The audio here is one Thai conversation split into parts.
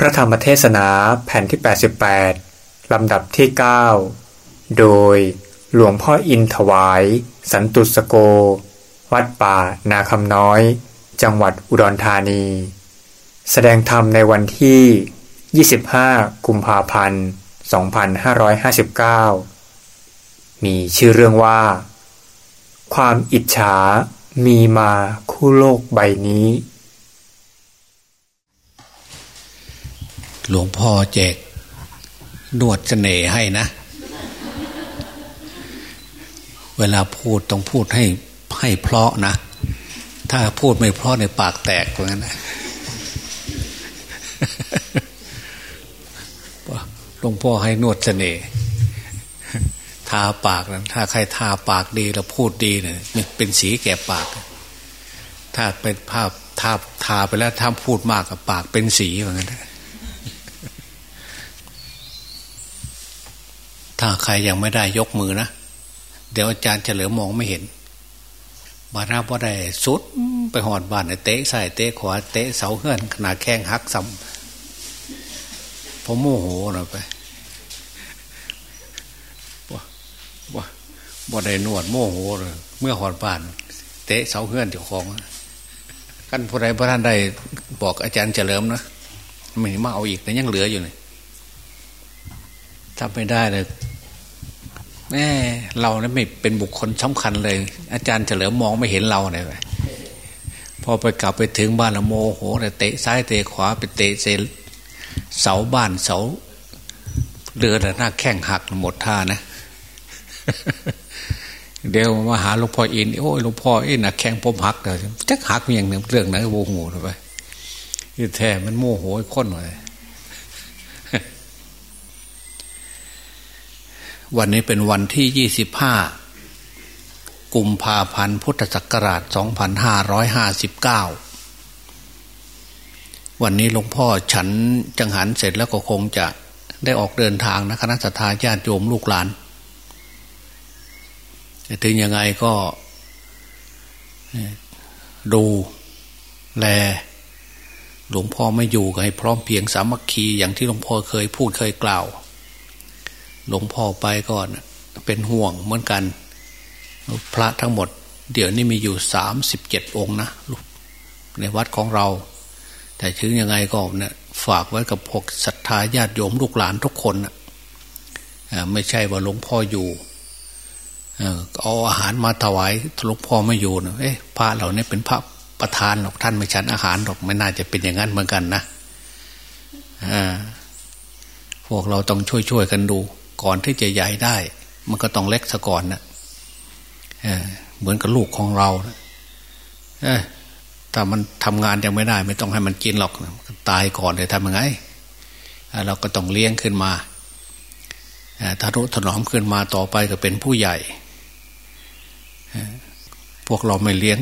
พระธรรมเทศนาแผ่นที่ 88 ลำดับที่ 9 โดยหลวงพ่ออินถวาย สันตุสโก วัดป่านาคำน้อย จังหวัดอุดรธานี แสดงธรรมในวันที่ 25 กุมภาพันธ์ 2559 มีชื่อเรื่องว่า ความอิจฉามีมาคู่โลกใบนี้ หลวงพ่อแจกนวดเสน่ห์ให้นะ เวลาพูดต้องพูดให้ให้เพราะนะ ถ้าพูดไม่เพราะในปากแตกเหมือนกันนะหลวงพ่อให้นวดเสน่ห์ทาปากนะถ้าใครทาปากดีแล้วพูดดีเนี่ยเป็นสีแก่ปาก ถ้าเป็นภาพทาทาไปแล้วถ้าพูดมากกับปากเป็นสีเหมือนกัน ถ้าใครยังไม่ได้ยกมือนะ เดี๋ยวอาจารย์เฉลิมมองไม่เห็น บาราบ่ได้สุดไปหอดบ้านเตะใส่เตะขวาเตะเสาเฮือนขนาดแข้งหักซ้ำผมโมโหนะไปบ่บ่บ่ได้นวดโมโหเลยเมื่อหอดบ้าน เตะเสาเฮือนเจ้าของกันผู้ใดพระท่านใดบอกอาจารย์เฉลิมนะไม่มาเอาอีกแต่ยังเหลืออยู่เลยทำไม่ได้เลย แม่เราเนี่ยไม่เป็นบุคคลสำคัญเลย อาจารย์เฉลิมมองไม่เห็นเราเลยพอไปกลับไปถึงบ้านละโมโหแต่เตะซ้ายเตะขวาไปเตะเซเสาบ้านเสาเรือแต่หน้าแข้งหักหมดท่านะ เดี๋ยวมาหาหลวงพ่ออินโอ้ยหลวงพ่อเอ็นนะแข้งผมหักเลยจักหักอย่างหนึ่งเรื่องไหนโมโหไปที่แท้มันโมโหค้นเลย วันนี้เป็นวันที่ยี่สิบห้ากุมภาพันธ์พุทธศักราชสองพันห้าร้อยห้าสิบเก้าวันนี้หลวงพ่อฉันจังหันเสร็จแล้วก็คงจะได้ออกเดินทางนะคณะสัตยาญาติโยมลูกหลาน ถึงยังไงก็ดูแลหลวงพ่อไม่อยู่ก็ให้พร้อมเพียงสามัคคีอย่างที่หลวงพ่อเคยพูดเคยกล่าว หลวงพ่อไปก่อนเป็นห่วงเหมือนกัน พระทั้งหมด เดี๋ยวนี้มีอยู่สามสิบเจ็ดองค์นะในวัดของเรา แต่ถึงยังไงก็เนี่ยฝากไว้กับพวกศรัทธาญาติโยมลูกหลานทุกคนนะไม่ใช่ว่าหลวงพ่ออยู่เอาอาหารมาถวายหลวงพ่อไม่อยู่นะเอ๊ะพระเหล่านี้เป็นพระประธานหรอกท่านไม่ฉันอาหารหรอกไม่น่าจะเป็นอย่างนั้นเหมือนกันนะพวกเราต้องช่วยๆกันดู ก่อนที่จะใหญ่ได้ มันก็ต้องเล็กซะก่อนนะเหมือนกับลูกของเราถ้ามันทำงานยังไม่ได้ ไม่ต้องให้มันกินหรอกตายก่อนเลยทำยังไงเราก็ต้องเลี้ยงขึ้นมาถ้ารุถนอมขึ้นมาต่อไปก็เป็นผู้ใหญ่ พวกเราไม่เลี้ยง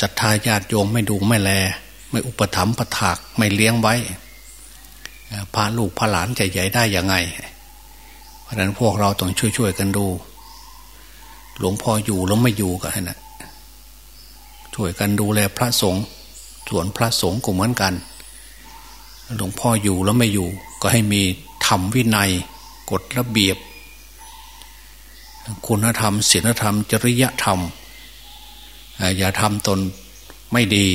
ศรัทธาญาติโยมไม่ดูไม่แล ไม่อุปถัมภ์ประถากไม่เลี้ยงไว้ พาลูกพาหลานจะใหญ่ได้ยังไง เพราะนั้นพวกเราต้องช่วยๆกันดู หลวงพ่ออยู่แล้วไม่อยู่กันนะช่วยกันดูแลพระสงฆ์ส่วนพระสงฆ์ก็เหมือนกัน หลวงพ่ออยู่แล้วไม่อยู่ ก็ให้มีธรรมวินัย กฎระเบียบ คุณธรรมศีลธรรม จริยธรรม อย่าทำตนไม่ดี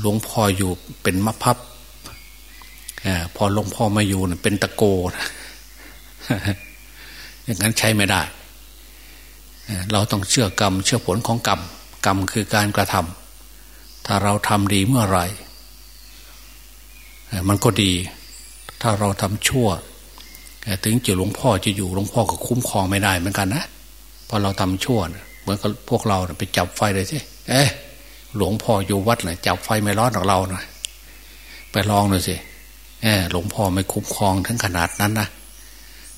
หลวงพ่ออยู่เป็นมะพับ พอหลวงพ่อมาอยู่เป็นตะโกอย่างนั้นใช้ไม่ได้ เราต้องเชื่อกรรม เชื่อผลของกรรม กรรมคือการกระทำถ้าเราทำดีเมื่อไรมันก็ดี ถ้าเราทำชั่วถึงจะหลวงพ่อจะอยู่หลวงพ่อก็คุ้มครองไม่ได้เหมือนกันนะพอเราทำชั่วเหมือนกับพวกเราไปจับไฟเลยสิเอ๊ะหลวงพ่ออยู่วัดเลยจับไฟไม่ร้อนหรอกเราหน่อยไปลองหน่อยสิ หลวงพ่อไม่คุ้มครองถึงขนาดนั้นนะ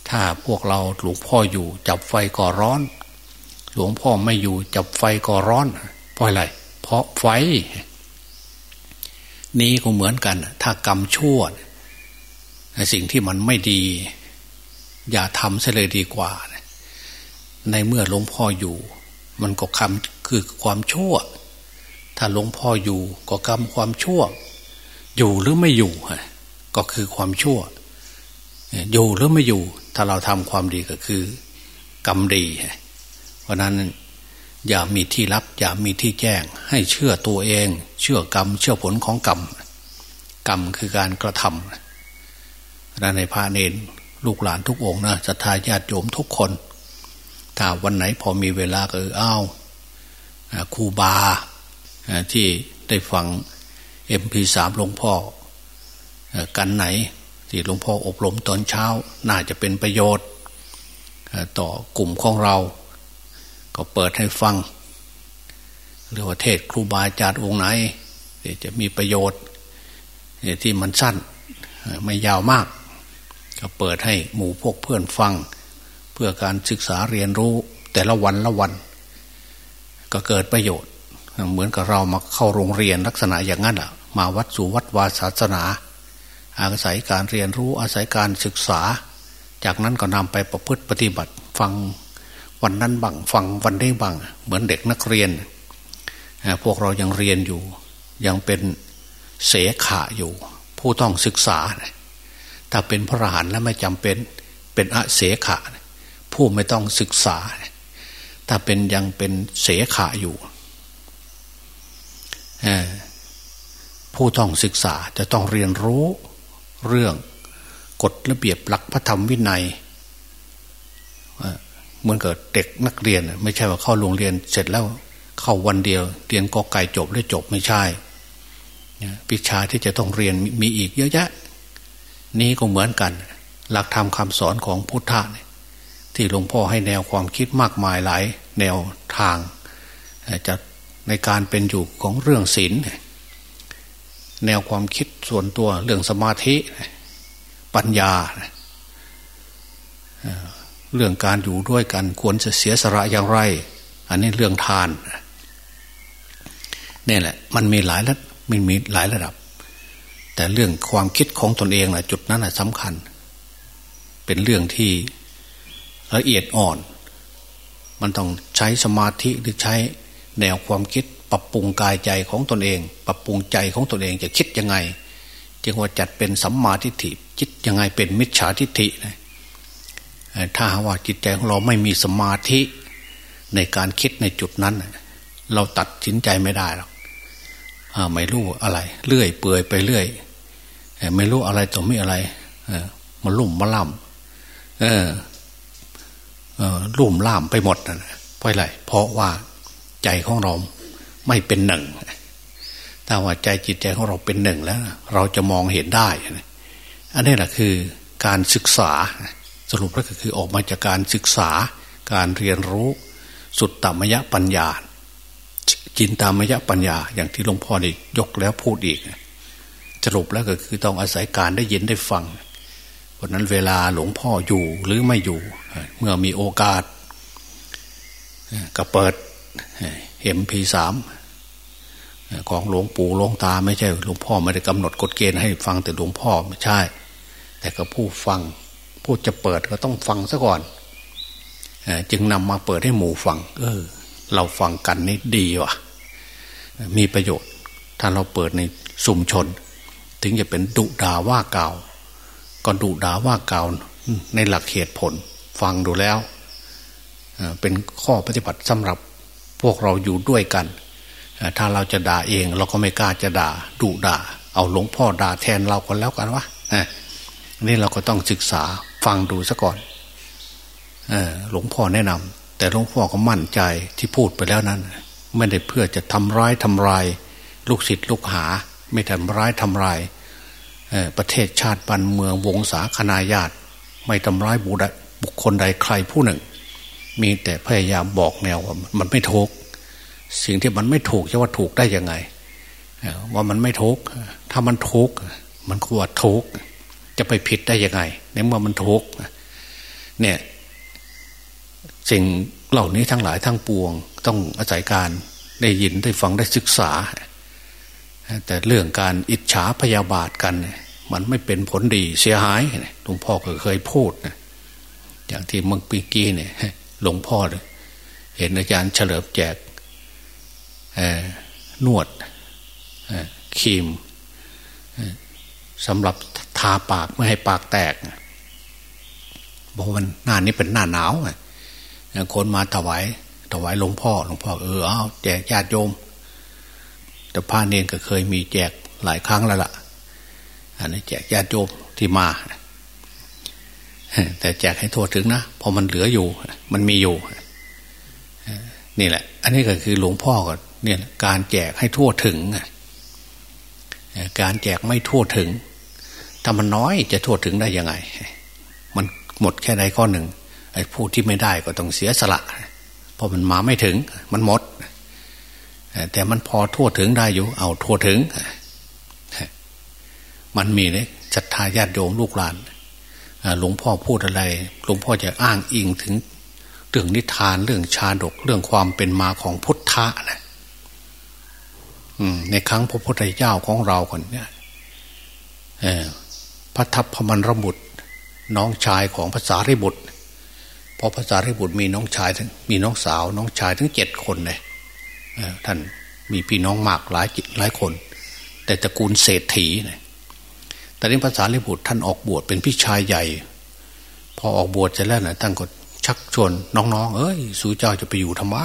ถ้าพวกเราหลวงพ่ออยู่จับไฟก่อร้อน หลวงพ่อไม่อยู่จับไฟก่อร้อนเพราะอะไรเพราะไฟ นี้ก็เหมือนกัน ถ้ากรรมชั่วสิ่งที่มันไม่ดี อย่าทำเสียเลยดีกว่า ในเมื่อหลวงพ่ออยู่ มันก็คำคือความชั่ว ถ้าหลวงพ่ออยู่ก็กรรมความชั่ว อยู่หรือไม่อยู่ ก็คือความชั่ว อยู่หรือไม่อยู่ ถ้าเราทำความดีก็คือ กรรมดี เพราะนั้นอย่ามีที่รับ อย่ามีที่แจ้ง ให้เชื่อตัวเอง เชื่อกรรม เชื่อผลของกรรม กรรมคือการกระทำนั้นในพระเนนลูกหลานทุกองนะศรัทธาญาติโยมทุกคน ถ้าวันไหนพอมีเวลาก็เอออ้าวครูบาที่ได้ฟังเอ็มพีสามหลวงพ่อ กันไหน ที่หลวงพ่ออบรมตอนเช้า น่าจะเป็นประโยชน์ ต่อกลุ่มของเรา ก็เปิดให้ฟังหรือว่าเทศครูบาอาจารย์องค์ไหนจะมีประโยชน์ที่มันสั้นไม่ยาวมาก ก็เปิดให้หมู่พวกเพื่อนฟัง เพื่อการศึกษาเรียนรู้แต่ละวันละวัน ก็เกิดประโยชน์ เหมือนกับเรามาเข้าโรงเรียนลักษณะอย่างนั้นอะ มาวัดสู่วัดวาศาสนา อาศัยการเรียนรู้อาศัยการศึกษา จากนั้นก็นำไปประพฤติปฏิบัติฟังวันนั้นบังฟังวันนี้บังเหมือนเด็กนักเรียน พวกเรายังเรียนอยู่ ยังเป็นเสขะอยู่ ผู้ต้องศึกษา ถ้าเป็นพระอรหันต์แล้วไม่จำเป็นเป็นอเสขะ ผู้ไม่ต้องศึกษา ถ้าเป็นยังเป็นเสขะอยู่ผู้ต้องศึกษาจะต้องเรียนรู้ เรื่องกฎระเบียบหลักพระธรรมวินัยเหมือนเกับเด็กนักเรียน ไม่ใช่ว่าเข้าโรงเรียนเสร็จแล้วเข้าวันเดียว เรียนกอไก่จบแล้วจบไม่ใช่วิชาที่จะต้องเรียนมีอีกเยอะแยะ นี้ก็เหมือนกัน หลักธรรมคำสอนของพุทธะที่หลวงพ่อให้แนวความคิดมากมายหลาย แนวทางจะในการเป็นอยู่ของเรื่องศีล แนวความคิดส่วนตัวเรื่องสมาธิ ปัญญา เรื่องการอยู่ด้วยกันควรจะเสียสละอย่างไร อันนี้เรื่องทานนี่แหละ มันมีหลายระมันมีหลายระดับ แต่เรื่องความคิดของตนเองนะจุดนั้นสำคัญ เป็นเรื่องที่ละเอียดอ่อน มันต้องใช้สมาธิหรือใช้แนวความคิด ปรับปรุงกายใจของตนเอง ปรับปรุงใจของตนเองจะคิดยังไง จึงว่าจัดเป็นสัมมาทิฏฐิคิดยังไงเป็นมิจฉาทิฏฐินะถ้าว่าจิตใจของเราไม่มีสมาธิในการคิดในจุดนั้น เราตัดสินใจไม่ได้หรอกไม่รู้อะไร เลื่อยเปื่อยไปเรื่อยไม่รู้อะไรต่อไม่อะไรมาลุ่มมาล่ำลุ่มล่ามไปหมดนะเพราะอะไรเพราะว่าใจของเรา ไม่เป็นหนึ่ง ถ้าว่าใจจิตใจของเราเป็นหนึ่งแล้ว เราจะมองเห็นได้ อันนี้แหละคือการศึกษาสรุปแล้วก็คือออกมาจากการศึกษา การเรียนรู้สุดตามยะปัญญา จินตามยะปัญญา อย่างที่หลวงพ่อได้ยกแล้วพูดอีกสรุปแล้วก็คือต้องอาศัยการได้ยินได้ฟังเพราะนั้นเวลาหลวงพ่ออยู่หรือไม่อยู่ เมื่อมีโอกาส ก็เปิด เอ็มพีสามของหลวงปู่หลวงตาไม่ใช่หลวงพ่อไม่ได้กำหนดกฎเกณฑ์ให้ฟังแต่หลวงพ่อไม่ใช่ แต่ก็ผู้ฟังผู้จะเปิดก็ต้องฟังซะก่อนจึงนำมาเปิดให้หมู่ฟัง เออ เราฟังกันนี่ดีว่ะ มีประโยชน์ ถ้าเราเปิดในสุมชน ถึงจะเป็นดุดาว่าเก่าก็ดุดาว่าเก่าในหลักเหตุผล ฟังดูแล้วเป็นข้อปฏิบัติสำหรับ พวกเราอยู่ด้วยกัน ถ้าเราจะด่าเอง เราก็ไม่กล้าจะด่าดุด่า เอาหลวงพ่อด่าแทนเราคนแล้วกันวะนี่เราก็ต้องศึกษาฟังดูซะก่อนหลวงพ่อแนะนำแต่หลวงพ่อก็มั่นใจที่พูดไปแล้วนั้น ไม่ได้เพื่อจะทำร้ายทำลาย ลูกศิษย์ลูกหา ไม่ทำร้ายทำลายประเทศชาติปันเมืองวงศาคณาญาติ ไม่ทำร้ายบุคคลใดใครผู้หนึ่ง มีแต่พยายามบอกแนวว่ามันไม่ถูกสิ่งที่มันไม่ถูกจะว่าถูกได้ยังไงว่ามันไม่ถูกถ้ามันถูกมันก็ว่าถูกจะไปผิดได้ยังไงในเมื่อมันถูกเนี่ยสิ่งเหล่านี้ทั้งหลายทั้งปวง ต้องอาศัยการได้ยินได้ฟังได้ศึกษา แต่เรื่องการอิจฉาพยาบาทกัน มันไม่เป็นผลดีเสียหายหลวงพ่อก็เคยพูดนะอย่างที่เมื่อปีกี้เนี่ย หลวงพ่อเลยเห็นอาจารย์เฉลิมแจกนวดครีมสำหรับทาปากไม่ให้ปากแตกบอกว่าหน้านี้เป็นหน้าหนาวคนมาถวายถวายหลวงพ่อหลวงพ่อเออเอาแจกญาติโยม แต่พระเนนก็เคยมีแจกหลายครั้งแล้วล่ะ อันนี้แจกญาติโยมที่มา แต่แจกให้ทั่วถึงนะพอมันเหลืออยู่ มันมีอยู่นี่แหละ อันนี้ก็คือหลวงพ่อก็เนี่ยการแจกให้ทั่วถึงการแจกไม่ทั่วถึง ถ้ามันน้อยจะทั่วถึงได้ยังไง มันหมดแค่ใดข้อหนึ่งไอ้ผู้ที่ไม่ได้ก็ต้องเสียสละเพราะมันมาไม่ถึง มันหมด แต่มันพอทั่วถึงได้อยู่ เอาทั่วถึง มันมีเลยศรัทธาญาติโยมลูกหลาน หลวงพ่อพูดอะไร หลวงพ่อจะอ้างอิงถึงเรื่องนิทานเรื่องชาดกเรื่องความเป็นมาของพุทธะนะในครั้งพระพุทธเจ้าของเราคนเนี่ยพระทัพพมันรบุตร น้องชายของภาษาริบุตรพอภาษาริบุตรมีน้องชายทั้งมีน้องสาว น้องชายทั้งเจ็ดคนเลยท่านมีพี่น้องมากหลายหลายคน แต่ตระกูลเศรษฐีเนี่ย แต่นี้ภาษาริบุตรท่านออกบวชเป็นพี่ชายใหญ่ พอออกบวชเสร็จแล้วนะท่านก็ชักชวนน้องๆ เอ้ย สู่เจ้าจะไปอยู่ทำไม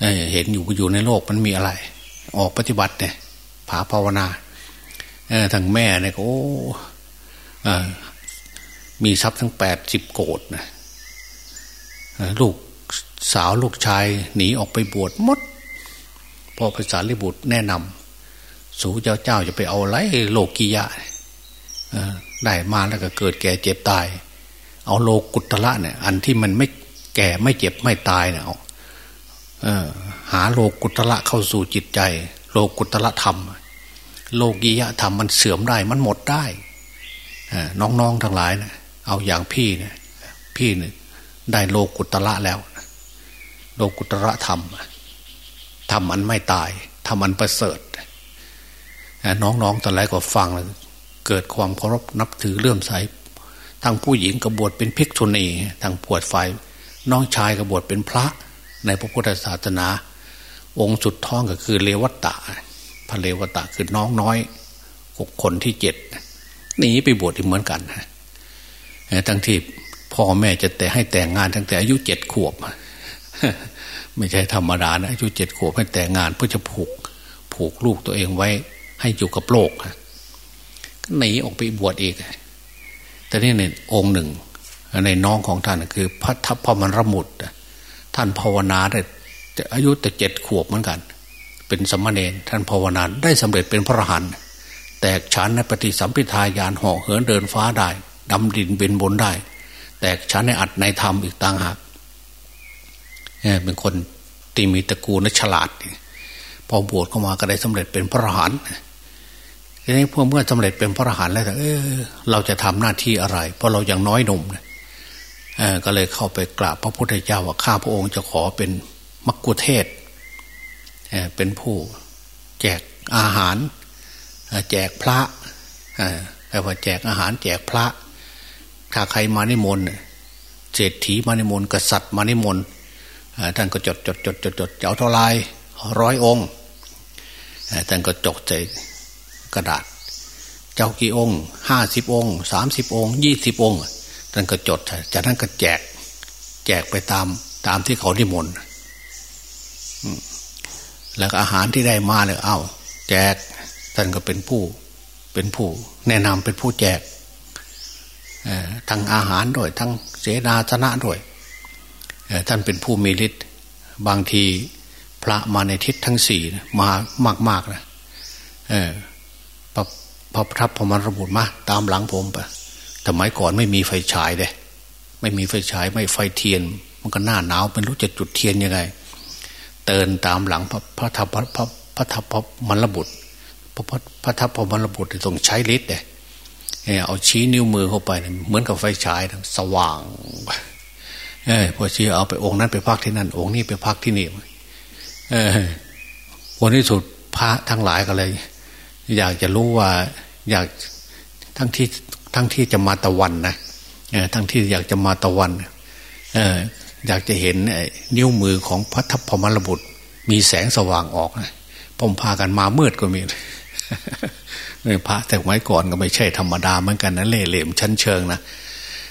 เเห็นอยู่ก็อยู่ในโลกมันมีอะไร ออกปฏิบัติเนี่ยผาภาวนาทางแม่เนี่ยโอ้มีทรัพย์ทั้งแปดสิบโกดนะลูกสาวลูกชายหนีออกไปบวชมด พอภาษาลิบุตรแนะนำ สูเจ้าเจ้าจะไปเอาไรโลกียะได้มาแล้วก็เกิดแก่เจ็บตาย เอาโลกุตละเนี่ย อันที่มันไม่แก่ไม่เจ็บไม่ตายเนี่ยเอาหาโลกุตละเข้าสู่จิตใจ โลกุตละธรรม โลกียะธรรมมันเสื่อมได้มันหมดได้น้องๆทั้งหลายนะเอาอย่างพี่นี่ยพี่เนี่ยได้โลกุตละแล้ว โลกุตระธรรมธรรมมันไม่ตายธรรมมันประเสริฐ น้องๆตอนแรกก็ฟังเกิดความเคารพนับถือเลื่อมใสทางผู้หญิงกบวชเป็นภิกษุณีทางปวดไฟน้องชายกบวชเป็นพระในพระพุทธศาสนา องค์สุดท้องก็คือเลวัตตะพระเลวัตตะคือน้องน้อยคนที่เจ็ดหนีไปบวชอีกเหมือนกันทั้งที่พ่อแม่จะแต่ให้แต่งงานตั้งแต่อายุเจ็ดขวบ ไม่ใช่ธรรมดานะอายุเจ็ดขวบให้แต่งงานเพื่อจะผูกผูกลูกตัวเองไว้ ให้อยู่กับโลกหนีออกไปบวชอีกแต่นี่ในองค์หนึ่ง ในน้องของท่านคือ พระทัพพมรมุดท่านภาวนาได้อายุแต่เจ็ดขวบเหมือนกัน เป็นสมณเณรท่านภาวนาได้สำเร็จเป็นพระหันแตกชันในปฏิสัมพิทายานห่อเหินเดินฟ้าได้ดำดินเป็นบนได้ แตกชันในอัดในธรรมอีกต่างหากเป็นคนตีมีตระกูลและฉลาดพอบวชเข้ามาก็ได้สำเร็จเป็นพระอรหันต์ ทีนี้พอเมื่อสำเร็จเป็นพระอรหันต์แล้วเออเราจะทำหน้าที่อะไร เพราะเรายังน้อยหนุ่มเนี่ยก็เลยเข้าไปกราบพระพุทธเจ้าว่าข้าพระองค์จะขอเป็นมักกุเทศเเป็นผู้แจกอาหาร แจกพระแต่ว่าแจกอาหารแจกพระ ถ้าใครมาในมนเศรษฐีมาในมนกษัตริย์มาในมนท่านก็จดจดจดจดจดเจ้าเท่าไรร้อยองค์ท่านก็จดใจ กระดาษ เจ้ากี่องค์ห้าสิบองค์สามสิบองค์ยี่สิบองค์ท่านก็จดจากนั้นก็แจก แจกไปตามตามที่เขาที่มนแล้วอาหารที่ได้มาเลยเอา้า แจกท่านก็เป็นผู้เป็นผู้ แนะนำเป็นผู้แจกทั้งอาหารด้วยทั้งเสนาสนะด้วยท่านเป็นผู้มีฤทธิ์บางทีพระมาในทิศทั้งสี่มามากๆนะ พอทับพมันระบุมาตามหลังผมไปสมัยก่อนไม่มีไฟฉายเลยไม่มีไฟฉายไม่ไฟเทียน มันก็หน้าหนาวเป็นรู้จะจุดเทียนยังไง เตือนตามหลังพระพระทัพพระพระทับพมันระบุพระพระทับพมันระบุต้องใช้ฤทธิ์เลยเอาชี้นิ้วมือเข้าไป เหมือนกับไฟฉายสว่างเออพอชี้เอาไปองค์นั้นไปพักที่นั่น องค์นี้ไปพักที่นี่เออวันที่สุดพระทั้งหลายก็เลย อยากจะรู้ว่า อยากทั้งที่ทั้งที่จะมาตะวันนะทั้งที่อยากจะมาตะวันอยากจะเห็นนิ้วมือของพระทัพพมรบุตร มีแสงสว่างออกนะผมพากันมามืดก็มีพระแต่ไม้ก่อนก็ไม่ใช่ธรรมดาเหมือนกันนะเล่เหลี่ยมชั้นเชิงนะ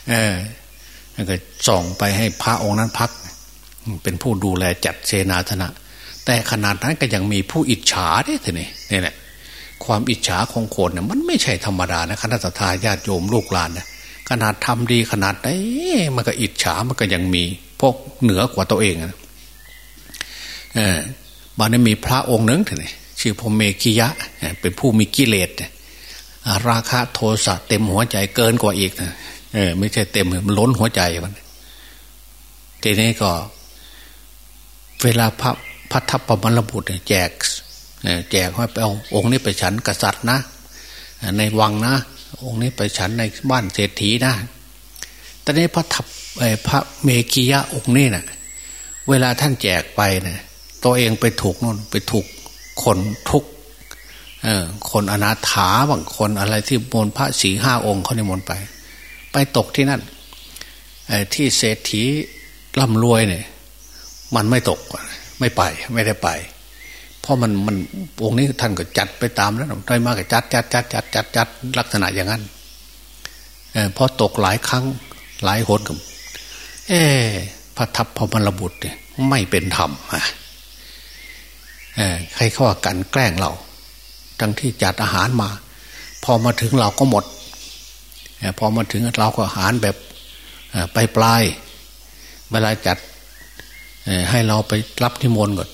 เออก็ส่องไปให้พระองค์นั้นพัก เป็นผู้ดูแลจัดเสนาธนะ แต่ขนาดนั้นก็ยังมีผู้อิจฉาเนี่ยทีนี้นี่แหละ ความอิจฉาของคนเนี่ยมันไม่ใช่ธรรมดานะคณะทาญาติโยมลูกหลานนะขนาดทำดีขนาดไหนมันก็อิจฉามันก็ยังมีพวกเหนือกว่าตัวเองนะเออบ้านนี้มีพระองค์หนึ่งทีนี้ชื่อพมเมกิยะ เป็นผู้มีกิเลสราคะโทสะเต็มหัวใจเกินกว่าอีกนะเออ ไม่ใช่เต็มมันล้นหัวใจมันทีนี้ก็ เวลาพระพัทธปมรบุตรแจก แจกให้ไปเอาองค์นี้ไปฉันกษัตริย์นะ ในวังนะ องค์นี้ไปฉันในบ้านเศรษฐีนะตอนนี้พระทับพระเมกิยะองค์นี้นะ่ะ เวลาท่านแจกไปเนะี่ยตัวเองไปถูกนู่นไปถูกคนทุกคนอนาถาบางคนอะไรที่มนพระสีห้าองค์เขาในมนไป ไปตกที่นั่นที่เศรษฐีร่ำรวยเนี่ย มันไม่ตกไม่ไปไม่ได้ไป เพราะมันมันองค์นี้ท่านก็จัดไปตามแล้วได้มากก็จัดจัดจัดจัดจัดจัดลักษณะอย่างนั้นเพราะตกหลายครั้งหลายหนกับเออพระทัพพมรบุตรเนี่ยไม่เป็นธรรมอะใครเขาว่ากันแกล้งเรา ทั้งที่จัดอาหารมา พอมาถึงเราก็หมดพอมาถึงเราก็อาหารแบบไปปลายเวลาจัดให้เราไปรับนิมนต์ก่อน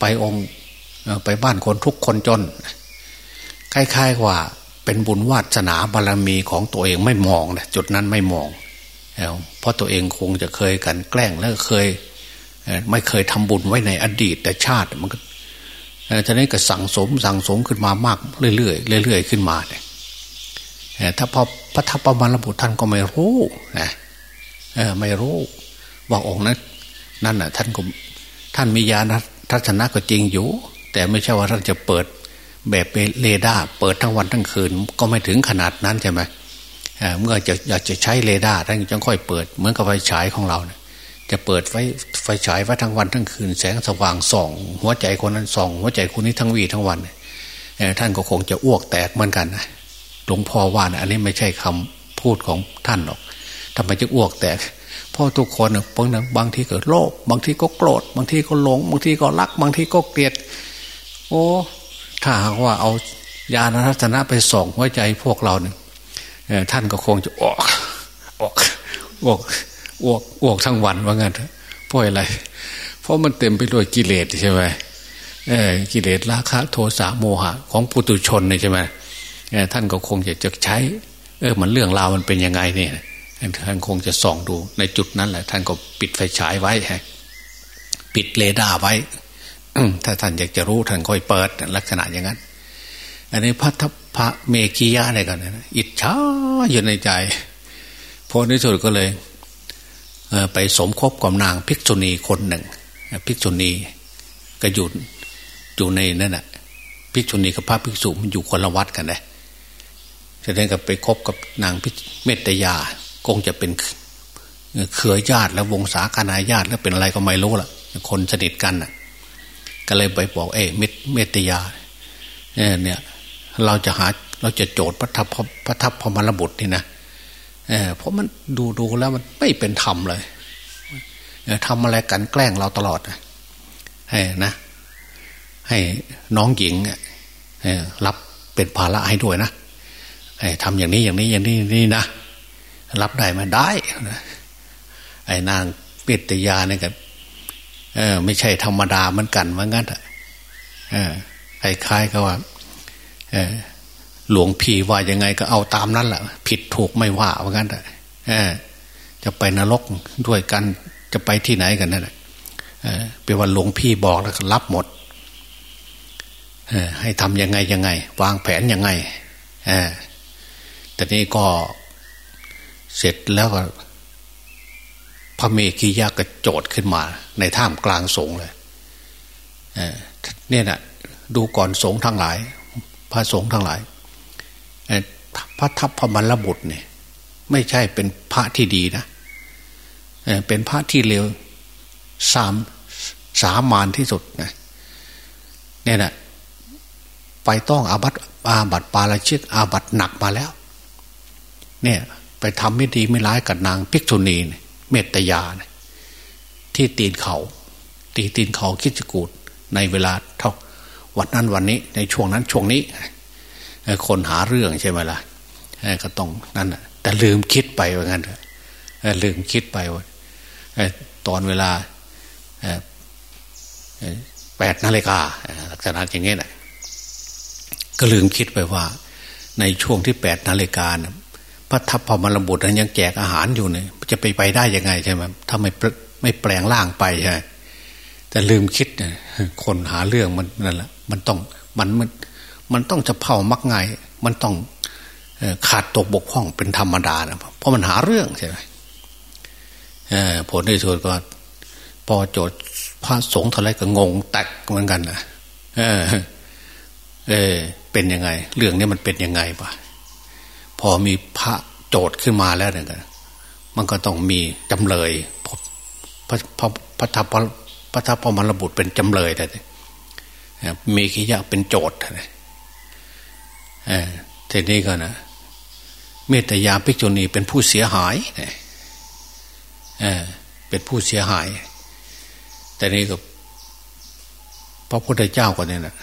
ไปองค์ไปบ้านคนทุกคนจนคล้ายๆว่าเป็นบุญวาสนาบารรมีของตัวเองไม่มองนะจุดนั้นไม่มองเพราะตัวเองคงจะเคยกันแกล้งแล้วเคย ไม่เคยทำบุญไว้ในอดีตแต่ชาติมันก็ท่านี้ก็สั่งสมสั่งสมขึ้นมามากเรื่อยๆเรื่อยๆขึ้นมาเนี่ยถ้าพอพระทัพประมาณระบุท่านก็ไม่รู้นะไม่รู้ว่าองค์นั้นนั่นน่ะท่านก็ท่านมีญาณ ทัศนะก็จริงอยู่ แต่ไม่ใช่ว่าท่านจะเปิดแบบเรดาร์เปิดทั้งวันทั้งคืน ก็ไม่ถึงขนาดนั้นใช่ไหมเมื่อจะอยากจะใช้เรดาร์ท่านจึงค่อยเปิดเหมือนกับไฟฉายของเราเนี่ยจะเปิดไฟไฟฉายไว้ทั้งวันทั้งคืน แสงสว่างส่อง หัวใจคนนั้นส่อง หัวใจคนนี้ทั้งวีทั้งวันท่านก็คงจะอ้วกแตกเหมือนกันนะหลวงพ่อว่านะอันนี้ไม่ใช่คำพูดของท่านหรอกทำไมจะอ้วกแตก พราะทุกคนบางบางทีเกิดโลภบางทีก็โกรธบางทีก็หลง บางทีก็รัก บางทีก็เกลียด โอ้ถ้าหากว่าเอาญาณรัตนะไปส่องหัวใจพวกเราเนี่ยท่านก็คงจะออกออกออกอ้วกอ้วกทั้งวันว่างั้นเพราะอะไร เพราะมันเต็มไปด้วยกิเลสใช่ไหมกิเลสราคะโทสะโมหะ ของปุตุชนเนี่ยใช่ไหมท่านก็คงจะจะใช้ เออมันเรื่องราวมันเป็นยังไงเนี่ย ท่านคงจะส่องดู ในจุดนั้นแหละ ท่านก็ปิดไฟฉายไว้ฮะปิดเรดาร์ไว้ถ้าท่านอยากจะรู้ท่านค่อยเปิดลักษณะอย่างนั้น อันนี้พระทัพพระเมกียะอะไรกันนะอิจฉาอยู่ในใจพอในสุดก็เลยไปสมคบกับนางภิกษุณีคนหนึ่งภิกษุณีก็อยู่อยู่ในนั่นแหะภิกษุณีกับพระภิกษุมันอยู่คนละวัดกันเลยจะได้กับไปคบกับนางพิเมตยา คงจะเป็นเขือญาติแล้วงศาคณาญาติแล้วเป็นอะไรก็ไม่รู้ล่ะคนสนิทกันน่ะ ก็เลยไปบอกเอ้เมตเมตยาเนี่ย เราจะหาเราจะโจทย์พระทัพพระทัพพมรบุตรนี่นะเเพราะมันดูดูแล้วมันไม่เป็นธรรมเลยทำอะไรกันแกล้งเราตลอดให้นะ ให้น้องหญิงรับเป็นภาระให้ด้วยนะทำอย่างนี้อย่างนี้อย่างนี้นี่นะ รับได้ไหมได้ไอ้นางเปตยาเนี่ยกัเออ ไม่ใช่ธรรมดาเหมือนกันเหมือนกันเออคล้ายๆกับว่า เออ หลวงพี่ว่ายังไงก็เอาตามนั้นแหละผิดถูกไม่ว่าเหมือนกันแต่จะไปนรกด้วยกันจะไปที่ไหนกันนั่นแหละเป็นว่าหลวงพี่บอกแล้วก็รับหมดให้ทำยังไงยังไง วางแผนยังไงแต่นี้ก็ เสร็จแล้วก็ พระเมกียากระโจดขึ้นมา ในท่ามกลางสงเลยเนี่ยนะดูก่อนสงทั้งหลาย พระสงฆ์ทั้งหลายพระทัพพมรบุตรเนี่ย ไม่ใช่เป็นพระที่ดีนะเป็นพระที่เลวสามสามานที่สุดนะเนี่ยนะไปต้องอาบัตอาบัตปาราชิกอาบัตหนักมาแล้ว เนี่ย ทำไม่ดีไม่ร้ายกับนางพิกษุณีเมตยาที่ตีนเขาตีตีนเขาคิดจกูดในเวลาเท่าวันนั้นวันนี้ ในช่วงนั้นช่วงนี้ คนหาเรื่องใช่ไหมล่ะก็ต้องนั่นแต่ลืมคิดไปว่างั้นลืมคิดไปว่าตอนเวลาแปดนาฬิกาลักษณะอย่างนี้นะก็ลืมคิดไปว่า ในช่วงที่แปดนาฬิกานะ พระทัพพมรบุตรยังแจกอาหารอยู่เนี่ยจะไปไปได้ยังไงใช่ไหมถ้าไม่ไม่แปลงร่างไปใช่แต่ลืมคิดเนี่ยคนหาเรื่องมันนั่นแหละมันต้องมันมันมันต้องจะเผามักง่ายมันต้องขาดตกบกพร่องเป็นธรรมดานะเพราะมันหาเรื่องใช่ไหมผลที่สุดก็ พอโจทย์พระสงฆ์ท่าไรก็งงแตกเหมือนกันนะเออ เออ เป็นยังไง เรื่องนี้มันเป็นยังไงปะ พอมีพระโจทย์ขึ้นมาแล้วเนี่ยมันก็ต้องมีจำเลยพระพระพระทัพพระทัพพมรบุตรเป็นจำเลยแต่มีขิยะเป็นโจทย์เออทีนี้ก็นะเมตยาภิกษุณีเป็นผู้เสียหายเออเป็นผู้เสียหาย แต่นี้ก็พระพุทธเจ้าก็เนี่ยนะ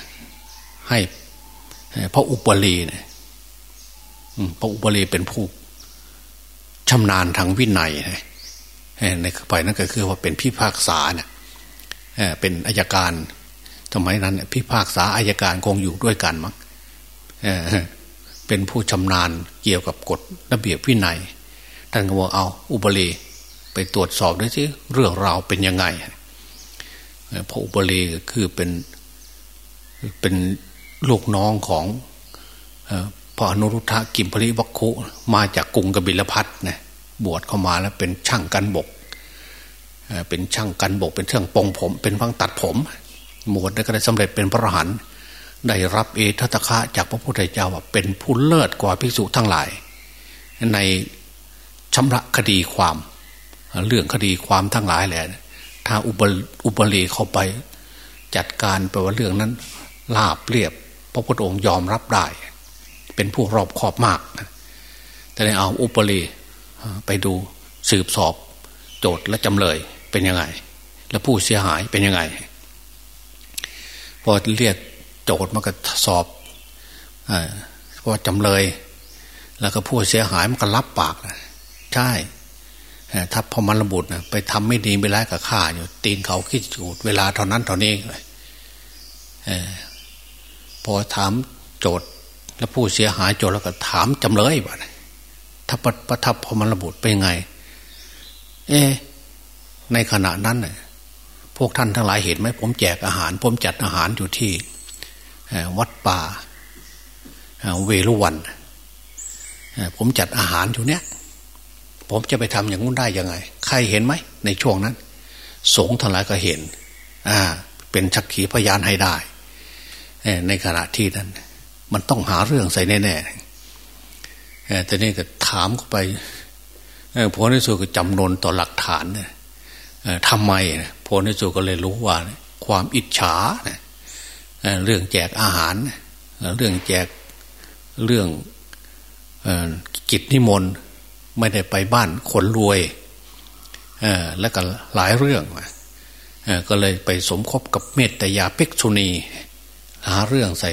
ให้พระอุปรีเนี่ย พระอุปรีเป็นผู้ชำนาญทางวินัยในไปนั่นก็คือว่าเป็นพิพากษาเนี่ยเป็นอายการสมัยนั้นพิพากษาอายการคงอยู่ด้วยกันมั้งเป็นผู้ชำนาญเกี่ยวกับกฎระเบียบวินัยท่านก็บอกเอาอุบลีไปตรวจสอบด้วยสิเรื่องราวเป็นยังไงพระอุบลีคือเป็นเป็นลูกน้องของ พระอนุรุทธะกิมพลิวัคคุมาจากกรุงกบิลพัทนะบวชเข้ามาแล้วเป็นช่างกันบก เป็นช่างกันบก เป็นเครื่องปองผม เป็นฟังตัดผมหมวดได้ก็ได้สำเร็จเป็นพระรหันต์ได้รับเอทัตคะจากพระพุทธเจ้าว่าเป็นผู้เลิศกว่าภิกษุทั้งหลาย ในชำระคดีความ เรื่องคดีความทั้งหลายแหละถ้าอุบอุบลีเข้าไป จัดการแปลว่าเรื่องนั้นลาบเรียบ พระพุทธองค์ยอมรับได้ เป็นผู้รอบขอบมาก แต่ในเอาอุบลีไปดูสืบสอบ โจทย์และจำเลยเป็นยังไง และผู้เสียหายเป็นยังไง พอเรียกโจทย์มันก็สอบอพอจำเลย แล้วก็ผู้เสียหายมันก็รับปากนะใช่ถ้าพอมันระบุนะไปทำไม่ดีไปร้ายกับข้าอยู่ ตีนเขาคิดจูดเวลาเท่านั้นเท่านี้เลยพอถามโจทย์ แล้วผู้เสียหายโจทย์แล้วก็ถามจำเลยว่าถ้าประทับพมันระบุเป็นไง เอในขณะนั้นเนี่ยพวกท่านทั้งหลายเห็นไหมผมแจกอาหาร ผมจัดอาหารอยู่ที่วัดป่าเวรุวันผมจัดอาหารอยู่เนี้ยผมจะไปทำอย่างนู้นได้ยังไง ใครเห็นไหมในช่วงนั้น สงฆ์ทั้งหลายก็เห็น อ่า เป็นชักขีพยานให้ได้ในขณะที่นั้น มันต้องหาเรื่องใส่แน่ๆแต่นี่ก็ถามเข้าไปพลในสุก็จำนนต่อหลักฐานเนี่ยทำไมพลในสุก็เลยรู้ว่า ความอิจฉาเรื่องแจกอาหาร เรื่องแจกเรื่องกิจนิมนต์ไม่ได้ไปบ้านคนรวยแล้วก็หลายเรื่องก็เลยไปสมคบกับเมตยาเพ็กชุนี หาเรื่องใส่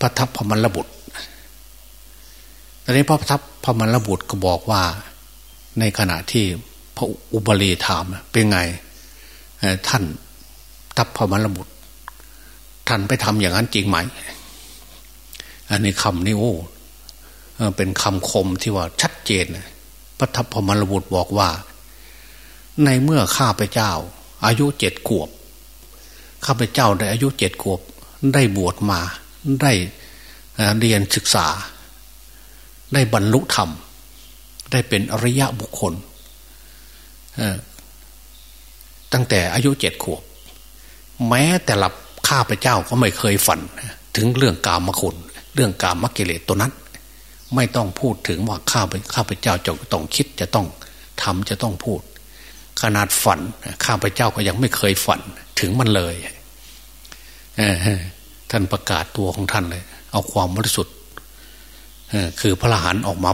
พระทัพพมรบุตรตอนนี้พระทัพพมรบุตรก็บอกว่า ในขณะที่พระอุบลีถามเป็นไงท่านทัพพมรบุตร ท่านไปทำอย่างนั้นจริงไหม อันนี้คำนี้โอ้เป็นคำคมที่ว่าชัดเจนพระทัพพมรบุตรบอกว่า ในเมื่อข้าพเจ้า อายุเจ็ดขวบข้าพเจ้าได้อายุเจ็ดขวบ ได้บวชมา ได้เรียนศึกษา ได้บรรลุธรรม ได้เป็นอริยะบุคคล ตั้งแต่อายุเจ็ดขวบ แม้แต่หลับข้าพเจ้าก็ไม่เคยฝัน ถึงเรื่องกามคุณ เรื่องกามกิเลสตัวนั้น ไม่ต้องพูดถึงว่าข้าพข้าพเจ้าจะต้องคิดจะต้องทำจะต้องพูด ขนาดฝันข้าพเจ้าก็ยังไม่เคยฝันถึงมันเลย ท่านประกาศตัวของท่านเลย เอาความบริสุทธิ์คือพระรหันต์ออกมา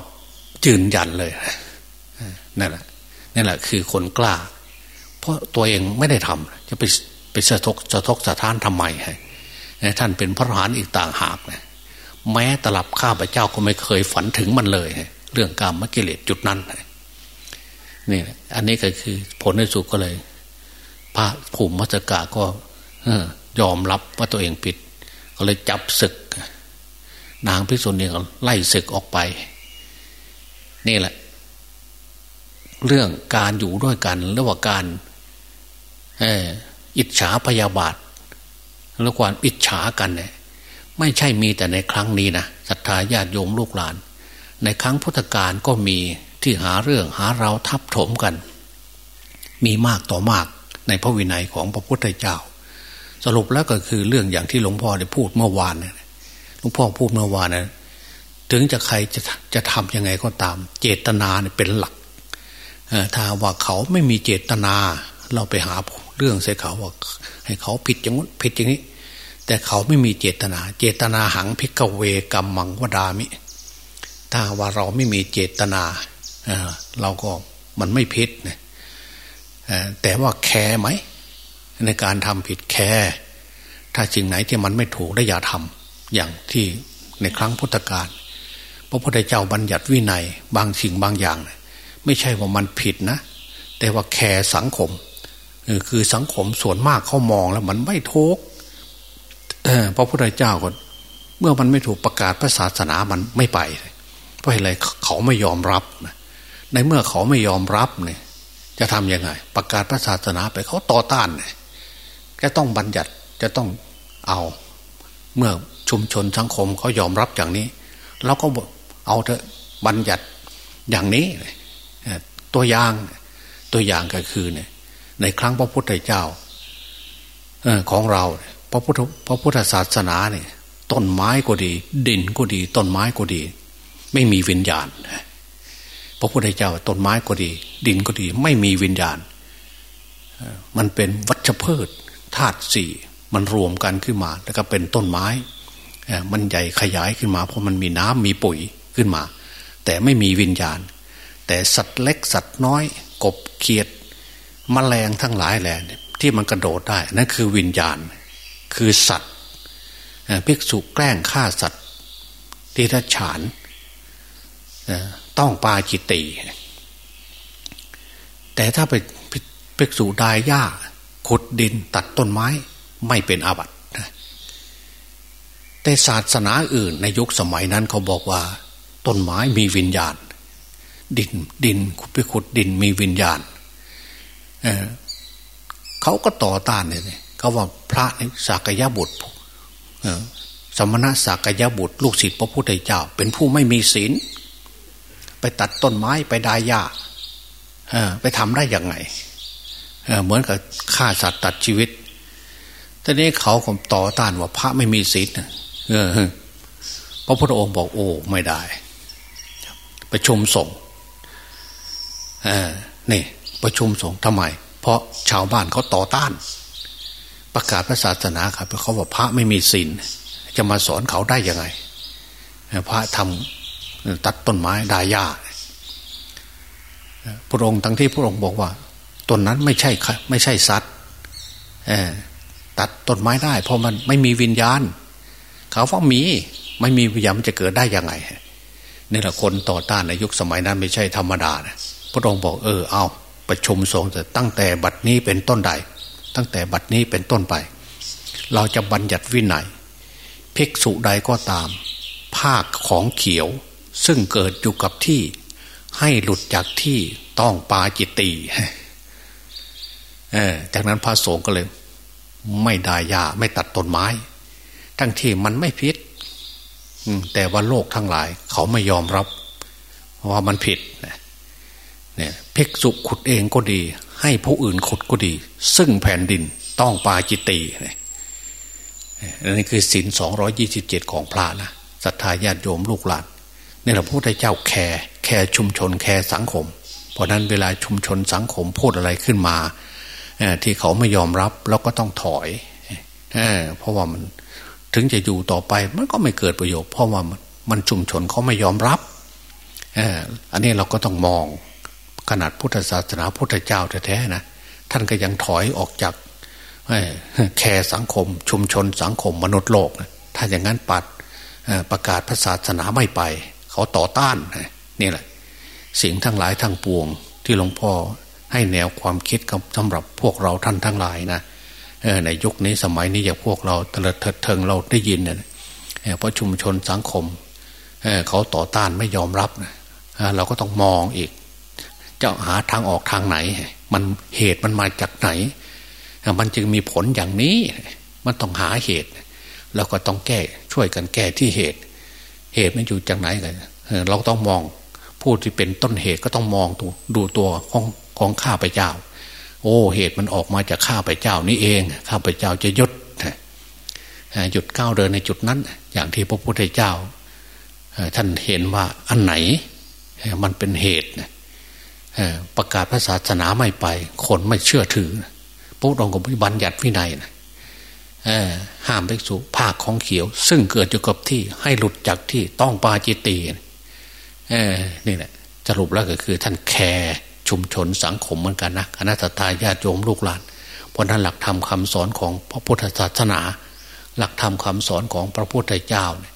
จืนยันเลยนั่นแหละนั่นแหละ คือคนกล้า เพราะตัวเองไม่ได้ทำจะไปไปสะทกสะทกสะท้านทำไมท่านเป็นพระรหันต์อีกต่างหากนะแม้ตลับข้าพเจ้าก็ไม่เคยฝันถึงมันเลย เรื่องการมกิเลสจุดนั้นนี่อันนี้ก็คือผลในสุดก็เลย พระภูมิมัจกะก็ ยอมรับว่าตัวเองผิด ก็เลยจับศึก นางพิสุนีก็ไล่ศึกออกไป นี่แหละ เรื่องการอยู่ด้วยกันหรือว่าการอิจฉาพยาบาทแล้วความอิจฉากันเนี่ยไม่ใช่มีแต่ในครั้งนี้นะศรัทธาญาติโยมลูกหลาน ในครั้งพุทธกาลก็มีที่หาเรื่องหาเราทับถมกัน มีมากต่อมากในพระวินัยของพระพุทธเจ้า สรุปแล้วก็คือเรื่องอย่างที่หลวงพ่อได้พูดเมื่อวานเนี่ยหลวงพ่อพูดเมื่อวานนะถึงจะใครจะจะทำยังไงก็ตาม เจตนาเนี่ยเป็นหลักถ้าว่าเขาไม่มีเจตนา เราไปหาเรื่องใส่เขาว่า ให้เขาผิดอย่างนู้นผิดอย่างนี้ แต่เขาไม่มีเจตนา เจตนาหังพิกเวกัมมังวดามิ ถ้าว่าเราไม่มีเจตนาเราก็มันไม่พิษนะแต่ว่าแคร์ไหม ในการทำผิดแคร์ถ้าสิ่งไหนที่มันไม่ถูกได้อย่าทำอย่างที่ในครั้งพุทธกาลพระพุทธเจ้าบัญญัติวินัยบางสิ่งบางอย่าง ไม่ใช่ว่ามันผิดนะ แต่ว่าแคร์สังคม คือสังคมส่วนมากเขามองแล้วมันไม่ทุกพระพุทธเจ้าก็เมื่อมันไม่ถูกประกาศพระศาสนามันไม่ไป เพราะอะไรเขาไม่ยอมรับในเมื่อเขาไม่ยอมรับเนี่ยจะทํำยังไง ประกาศพระศาสนาไปเขาต่อต้านเนี่ย จะต้องบัญญัติจะต้องเอา เมื่อชุมชนสังคมเขายอมรับอย่างนี้เราก็เอาเถอะบัญญัติอย่างนี้ตัวอย่างตัวอย่างก็คือเนี่ยในครั้งพระพุทธเจ้าของเราพระพุทธพระพุทธศาสนาเนี่ยต้นไม้ก็ดี ดินก็ดี ต้นไม้ก็ดี ไม่มีวิญญาณพระพุทธเจ้าต้นไม้ก็ดี ดินก็ดี ไม่มีวิญญาณ มันเป็นวัชพืช ธาตุสี่มันรวมกันขึ้นมา แล้วก็เป็นต้นไม้มันใหญ่ขยายขึ้นมา เพราะมันมีน้ำมีปุ๋ยขึ้นมา แต่ไม่มีวิญญาณ แต่สัตว์เล็กสัตว์น้อย กบเขียดมแมลงทั้งหลายแหละที่มันกระโดดได้นั่นคือวิญญาณ คือสัตว์ภิกษุแกล้งฆ่าสัตว์ที่ทัฉานต้องปาจิตติแต่ถ้าไปภิกษุดายหญ้า ขุดดินตัดต้นไม้ไม่เป็นอาบัติแต่ศาสนาอื่นในยุคสมัยนั้นเขาบอกว่า ต้นไม้มีวิญญาณ ดินดินขุดไปขุดดินมีวิญญาณเเขาก็ต่อต้านเลยเขาว่าพระนี่สักยบุตรสมณะสักยบุตร ลูกศิษย์พระพุทธเจ้า เป็นผู้ไม่มีศีล ไปตัดต้นไม้ไปดายหญ้าไปทำได้ยังไง เหมือนกับฆ่าสัตว์ตัดชีวิตทีนี้เขาคงต่อต้านว่าพระไม่มีศีลพระพุทธองค์บอกโอ้ไม่ได้ ประชุมสงฆ์นี่ ประชุมสงฆ์ทำไม เพราะชาวบ้านเขาต่อต้าน ประกาศพระศาสนาครับเขาบอกพระไม่มีศีลจะมาสอนเขาได้ยังไง พระทำตัดต้นไม้ดายาพระองค์ทั้งที่พระองค์บอกว่า ต้นนั้นไม่ใช่ไม่ใช่สัตว์ตัดต้นไม้ได้ เพราะมันไม่มีวิญญาณ เขาว่ามี ไม่มีวิญญาณมันจะเกิดได้ยังไงนี่แหละคนต่อต้านในยุคสมัยนั้นไม่ใช่ธรรมดานะพระองค์บอกเออเอาประชุมสงฆ์แต่ตั้งแต่บัดนี้เป็นต้นใด ตั้งแต่บัดนี้เป็นต้นไป เราจะบัญญัติวินัยภิกษุใดก็ตาม ภาคของเขียว ซึ่งเกิดอยู่กับที่ ให้หลุดจากที่ต้องปาจิตตี จากนั้นพระสงฆ์ก็เลย ไม่ดายาไม่ตัดต้นไม้ ทั้งที่มันไม่พิษแต่ว่าโลกทั้งหลาย เขาไม่ยอมรับว่ามันผิดเเนี่ยภิกษุขุดเองก็ดี ให้ผู้อื่นขุดก็ดี ซึ่งแผ่นดินต้องปาจิตตีนี่คือศีลสองร้อยยี่สิบเจ็ดของพระนะศรัทธาญาติโยมลูกหลานนี่แหละพระพุทธเจ้า care care ชุมชน care สังคม เพราะนั้นเวลาชุมชนสังคมพูดอะไรขึ้นมา ที่เขาไม่ยอมรับเราก็ต้องถอยเพราะว่ามันถึงจะอยู่ต่อไปมันก็ไม่เกิดประโยชน์เพราะว่ามันชุมชนเขาไม่ยอมรับอันนี้เราก็ต้องมองขนาดพุทธศาสนาพุทธเจ้าแท้ๆนะท่านก็ยังถอยออกจากแคร์สังคม ชุมชนสังคมมนุษย์โลก ถ้าอย่างนั้นปัดประกาศพระศาสนาไม่ไป เขาต่อต้านนี่แหละสิ่งทั้งหลายทั้งปวงที่หลวงพ่อ ให้แนวความคิดกับสำหรับพวกเราท่านทั้งหลายนะในยุคนี้สมัยนี้อย่างพวกเราเตลิดเถิงเราได้ยินเนี่ยเพราะชุมชนสังคมเขาต่อต้านไม่ยอมรับนะเราก็ต้องมองอีก จะหาทางออกทางไหน มันเหตุมันมาจากไหน มันจึงมีผลอย่างนี้ มันต้องหาเหตุ แล้วก็ต้องแก้ช่วยกันแก้ที่เหตุ เหตุมันอยู่จากไหนกันเราต้องมองผู้ที่เป็นต้นเหตุก็ต้องมองตัวดูตัวของ ของข้าพเจ้า โอ้เหตุมันออกมาจากข้าพเจ้านี่เอง ข้าพเจ้าจะยดหยุดก้าวเดินในจุดนั้น อย่างที่พระพุทธเจ้าท่านเห็นว่าอันไหนมันเป็นเหตุประกาศพระศาสนาไม่ไป คนไม่เชื่อถือพระองค์ก็บัญญัติวินัยนะห้ามไปสู่ภาคของเขียว ซึ่งเกิดอยู่กับที่ให้หลุดจากที่ต้องปาจิตตีนี่แหละสรุปแล้วก็คือท่านแคร์ ชุมชนสังคมเหมือนกันนะคณะทาญาติโยมลูกหลาน เพราะนั้นหลักธรรมคาสอนของพระพุทธศาสนา หลักธรรมคาสอนของพระพุทธเจ้าเนี่ย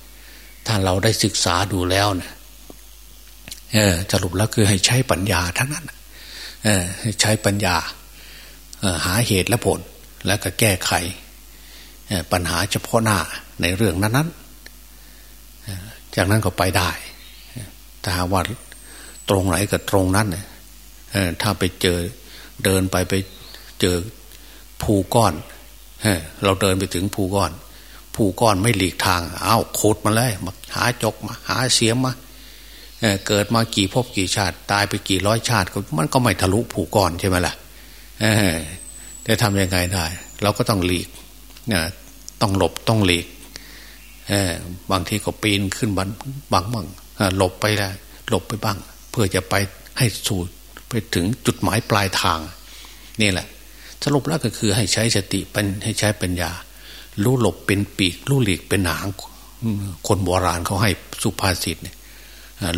ถ้าเราได้ศึกษาดูแล้วเนี่ยเออสรุปแล้วคือให้ใช้ปัญญาทั้งนั้นเออใช้ปัญญาหาเหตุและผลแล้วก็แก้ไขปัญหาเฉพาะหน้าในเรื่องนั้นๆ จากนั้นก็ไปได้ ถ้าว่าตรงไหนก็ตรงนั้น ถ้าไปเจอเดินไปไปเจอภูก้อนเราเดินไปถึงภูก้อน ภูก้อนไม่หลีกทาง เอาโคดมาเลยมาหาจกมาหาเสียมมาเกิดมากี่ภพกี่ชาติ ตายไปกี่ร้อยชาติมันก็ไม่ทะลุผูก้อนใช่ไหมล่ะจะทำยังไงได้ เราก็ต้องหลีกต้องหลบต้องหลีกบางทีก็ปีนขึ้นบางบางบางหลบไปแล้วหลบไปบ้าง เพื่อจะไปให้สู่ ไปถึงจุดหมายปลายทาง นี่แหละ สรุปแล้วก็คือให้ใช้สติเป็นให้ใช้ปัญญา รู้หลบเป็นปีก รู้หลีกเป็นหางคนโบราณเขาให้สุภาษิตเนี่ย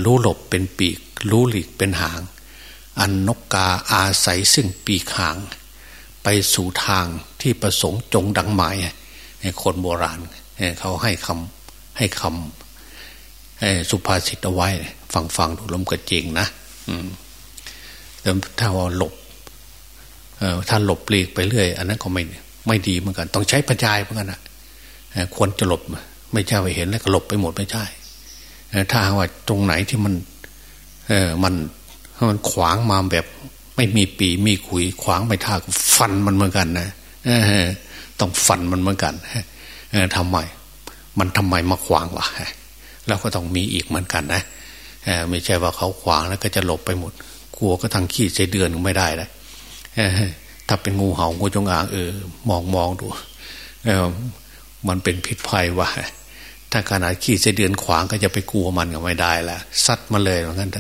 รู้หลบเป็นปีก รู้หลีกเป็นหาง อันนกกาอาศัยซึ่งปีกหาง ไปสู่ทางที่ประสงค์จงดังหมายคนโบราณเขาให้คำให้คำสุภาษิตเอาไว้ ฟังฟังดูลมกระจริงนะ แต่ถ้าว่าหลบถ้าหลบหลีกไปเรื่อย อันนั้นก็ไม่ไม่ดีเหมือนกัน ต้องใช้ปัญญาเหมือนกันนะควรจะหลบไม่ใช่ไปเห็นแล้วก็หลบไปหมดไม่ใช่ถ้าว่าตรงไหนที่มันเออมันมันขวางมาแบบ ไม่มีปีมีขุย ขวางไม่ท่าฟันมันเหมือนกันนะต้องฟันมันเหมือนกันทำไม มันทำไมมาขวางวะเราก็ต้องมีอีกเหมือนกันนะไม่ใช่ว่าเขาขวางแล้วก็จะหลบไปหมด ลัวก็ทางขี้ใจเดือนไม่ได้เลยถ้าเป็นงูเห่างูจงอางเออมองมองดูมันเป็นพิษภัยว่ะถ้าขนาดขี้เสเดือนขวางก็จะไปกลัวมันก็ไม่ได้ละซัดมาเลยเหมือนกัน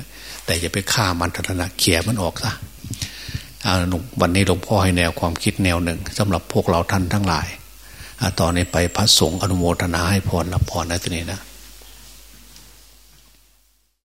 แต่อย่าไปฆ่ามันทันนะเขี่ยมันออกซะวันนี้หลวงพ่อให้แนวความคิดแนวหนึ่งสำหรับพวกเราท่านทั้งหลายตอนนี้ไปพระสงฆ์อนุโมทนาให้พรรับพรนะทีนี้นะ